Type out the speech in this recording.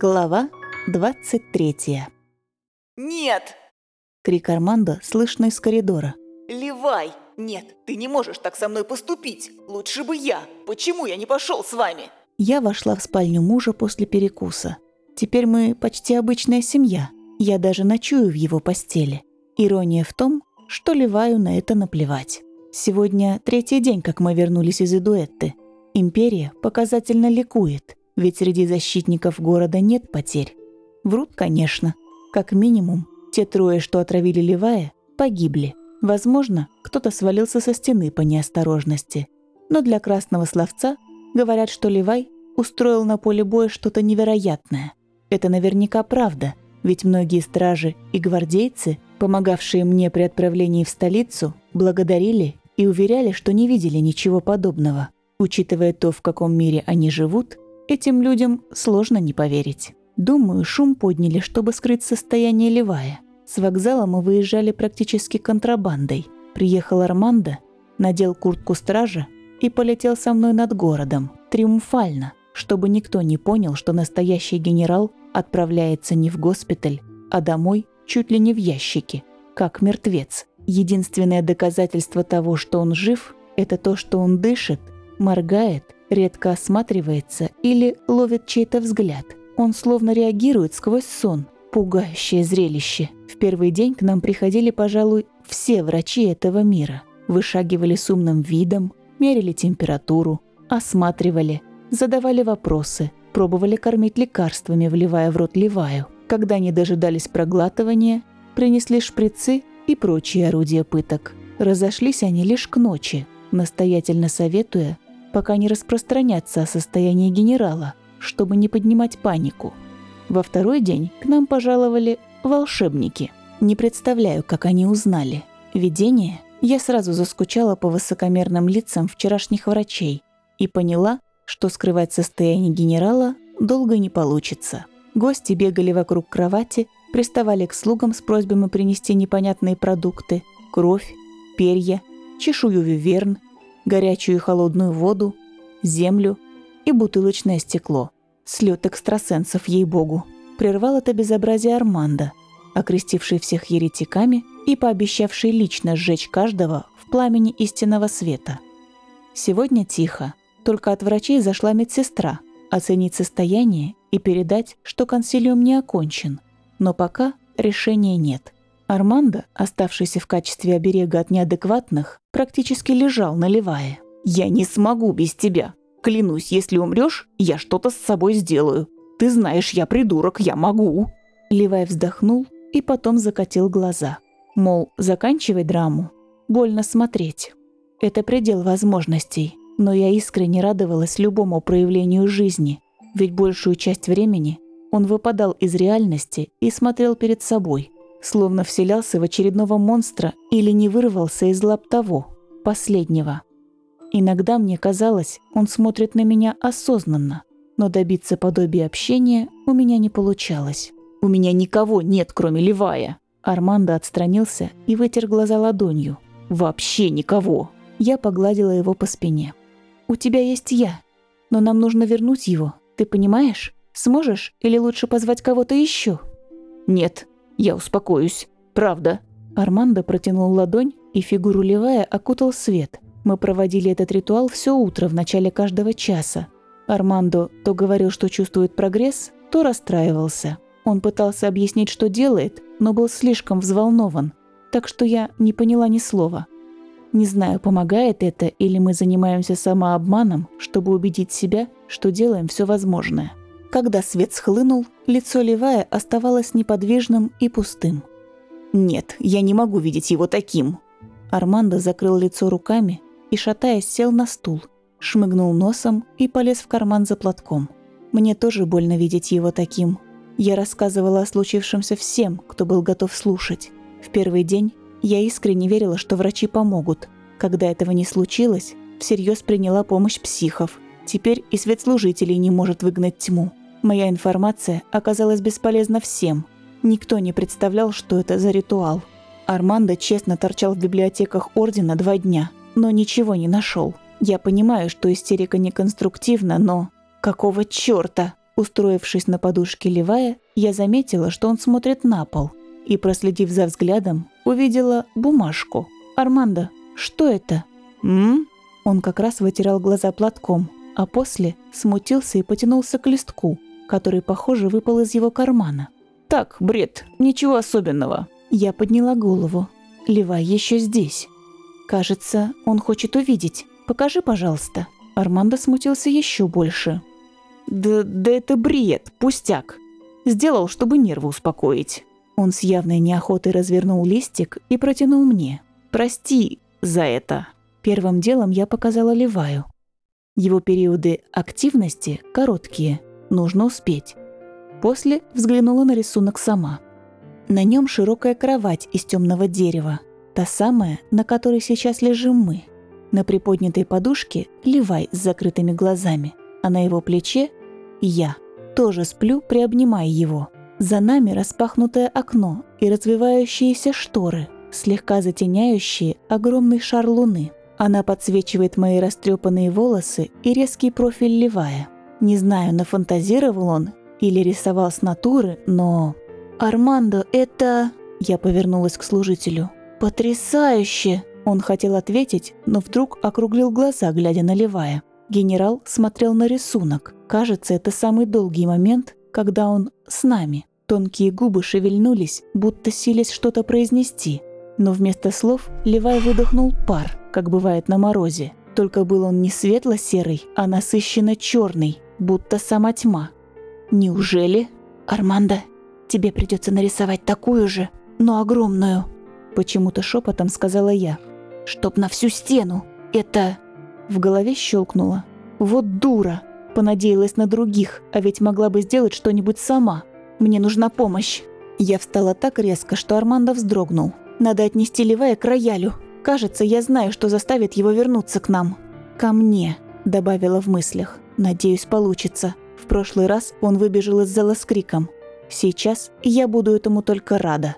Глава 23 Нет! Крик Армандо слышно из коридора. Левай! Нет, ты не можешь так со мной поступить. Лучше бы я. Почему я не пошел с вами? Я вошла в спальню мужа после перекуса. Теперь мы почти обычная семья. Я даже ночую в его постели. Ирония в том, что Леваю на это наплевать. Сегодня третий день, как мы вернулись из Эдуэтты. Империя показательно ликует – ведь среди защитников города нет потерь. Врут, конечно. Как минимум, те трое, что отравили Левая, погибли. Возможно, кто-то свалился со стены по неосторожности. Но для красного словца говорят, что Левай устроил на поле боя что-то невероятное. Это наверняка правда, ведь многие стражи и гвардейцы, помогавшие мне при отправлении в столицу, благодарили и уверяли, что не видели ничего подобного. Учитывая то, в каком мире они живут, Этим людям сложно не поверить. Думаю, шум подняли, чтобы скрыть состояние Левая. С вокзала мы выезжали практически контрабандой. Приехал Армандо, надел куртку стража и полетел со мной над городом, триумфально, чтобы никто не понял, что настоящий генерал отправляется не в госпиталь, а домой чуть ли не в ящике, как мертвец. Единственное доказательство того, что он жив, это то, что он дышит, моргает редко осматривается или ловит чей-то взгляд. Он словно реагирует сквозь сон. Пугающее зрелище. В первый день к нам приходили, пожалуй, все врачи этого мира. Вышагивали с умным видом, мерили температуру, осматривали, задавали вопросы, пробовали кормить лекарствами, вливая в рот леваю. Когда не дожидались проглатывания, принесли шприцы и прочие орудия пыток. Разошлись они лишь к ночи, настоятельно советуя пока не распространяться о состоянии генерала, чтобы не поднимать панику. Во второй день к нам пожаловали волшебники. Не представляю, как они узнали. Видение я сразу заскучала по высокомерным лицам вчерашних врачей и поняла, что скрывать состояние генерала долго не получится. Гости бегали вокруг кровати, приставали к слугам с просьбами принести непонятные продукты, кровь, перья, чешую виверн горячую и холодную воду, землю и бутылочное стекло. Слет экстрасенсов, ей-богу. Прервал это безобразие Армандо, окрестивший всех еретиками и пообещавший лично сжечь каждого в пламени истинного света. Сегодня тихо, только от врачей зашла медсестра, оценить состояние и передать, что консилиум не окончен. Но пока решения нет – Армандо, оставшийся в качестве оберега от неадекватных, практически лежал, наливая. «Я не смогу без тебя. Клянусь, если умрешь, я что-то с собой сделаю. Ты знаешь, я придурок, я могу». Левай вздохнул и потом закатил глаза. Мол, заканчивай драму. Больно смотреть. Это предел возможностей, но я искренне радовалась любому проявлению жизни, ведь большую часть времени он выпадал из реальности и смотрел перед собой – словно вселялся в очередного монстра или не вырвался из лап того, последнего. Иногда мне казалось, он смотрит на меня осознанно, но добиться подобия общения у меня не получалось. «У меня никого нет, кроме Левая!» Армандо отстранился и вытер глаза ладонью. «Вообще никого!» Я погладила его по спине. «У тебя есть я, но нам нужно вернуть его, ты понимаешь? Сможешь или лучше позвать кого-то еще?» «Нет, я успокоюсь. Правда». Армандо протянул ладонь, и фигуру Левая окутал свет. Мы проводили этот ритуал все утро в начале каждого часа. Армандо то говорил, что чувствует прогресс, то расстраивался. Он пытался объяснить, что делает, но был слишком взволнован, так что я не поняла ни слова. Не знаю, помогает это или мы занимаемся самообманом, чтобы убедить себя, что делаем все возможное. Когда свет схлынул, лицо Левая оставалось неподвижным и пустым. «Нет, я не могу видеть его таким!» Армандо закрыл лицо руками и, шатаясь, сел на стул, шмыгнул носом и полез в карман за платком. Мне тоже больно видеть его таким. Я рассказывала о случившемся всем, кто был готов слушать. В первый день я искренне верила, что врачи помогут. Когда этого не случилось, всерьез приняла помощь психов. Теперь и светслужителей не может выгнать тьму. Моя информация оказалась бесполезна всем. Никто не представлял, что это за ритуал. Армандо честно торчал в библиотеках Ордена два дня, но ничего не нашел. Я понимаю, что истерика неконструктивна, но... Какого чёрта? Устроившись на подушке Левая, я заметила, что он смотрит на пол, и, проследив за взглядом, увидела бумажку. «Армандо, что это?» «М?», Он как раз вытирал глаза платком, а после смутился и потянулся к листку, который, похоже, выпал из его кармана. «Так, бред, ничего особенного». Я подняла голову. Левай еще здесь. Кажется, он хочет увидеть. Покажи, пожалуйста. Армандо смутился еще больше. Да, да это бред, пустяк. Сделал, чтобы нервы успокоить. Он с явной неохотой развернул листик и протянул мне. Прости за это. Первым делом я показала Леваю. Его периоды активности короткие, нужно успеть. После взглянула на рисунок сама. На нем широкая кровать из темного дерева, та самая, на которой сейчас лежим мы. На приподнятой подушке Левай с закрытыми глазами, а на его плече я. Тоже сплю, приобнимая его. За нами распахнутое окно и развивающиеся шторы, слегка затеняющие огромный шар луны. Она подсвечивает мои растрепанные волосы и резкий профиль Левая. Не знаю, нафантазировал он или рисовал с натуры, но... «Армандо, это...» Я повернулась к служителю. «Потрясающе!» Он хотел ответить, но вдруг округлил глаза, глядя на Левая. Генерал смотрел на рисунок. Кажется, это самый долгий момент, когда он с нами. Тонкие губы шевельнулись, будто сились что-то произнести. Но вместо слов Левай выдохнул пар, как бывает на морозе. Только был он не светло-серый, а насыщенно черный, будто сама тьма. «Неужели?» «Армандо, тебе придется нарисовать такую же, но огромную», почему-то шепотом сказала я. «Чтоб на всю стену. Это...» В голове щелкнуло. «Вот дура!» Понадеялась на других, а ведь могла бы сделать что-нибудь сама. Мне нужна помощь. Я встала так резко, что Армандо вздрогнул. Надо отнести Левая к роялю. Кажется, я знаю, что заставит его вернуться к нам. «Ко мне», – добавила в мыслях. «Надеюсь, получится». В прошлый раз он выбежал из зала с криком. Сейчас я буду этому только рада.